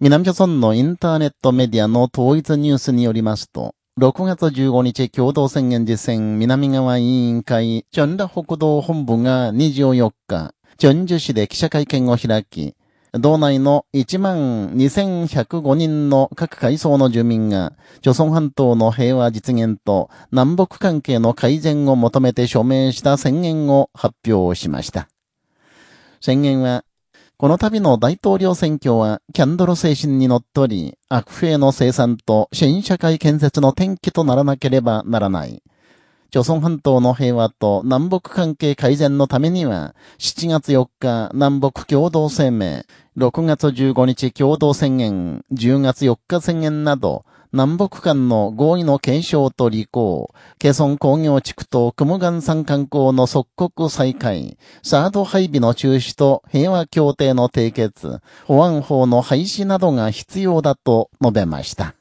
南朝村のインターネットメディアの統一ニュースによりますと、6月15日共同宣言実践南側委員会、チョンラ北道本部が24日、チョンジュ市で記者会見を開き、道内の1万2105人の各階層の住民が、朝鮮半島の平和実現と南北関係の改善を求めて署名した宣言を発表しました。宣言は、この度の大統領選挙は、キャンドル精神にのっとり、悪兵の生産と新社会建設の転機とならなければならない。朝鮮半島の平和と南北関係改善のためには、7月4日南北共同声明、6月15日共同宣言、10月4日宣言など、南北間の合意の継承と履行、ケソン工業地区とクムガン山観光の即刻再開、サード配備の中止と平和協定の締結、保安法の廃止などが必要だと述べました。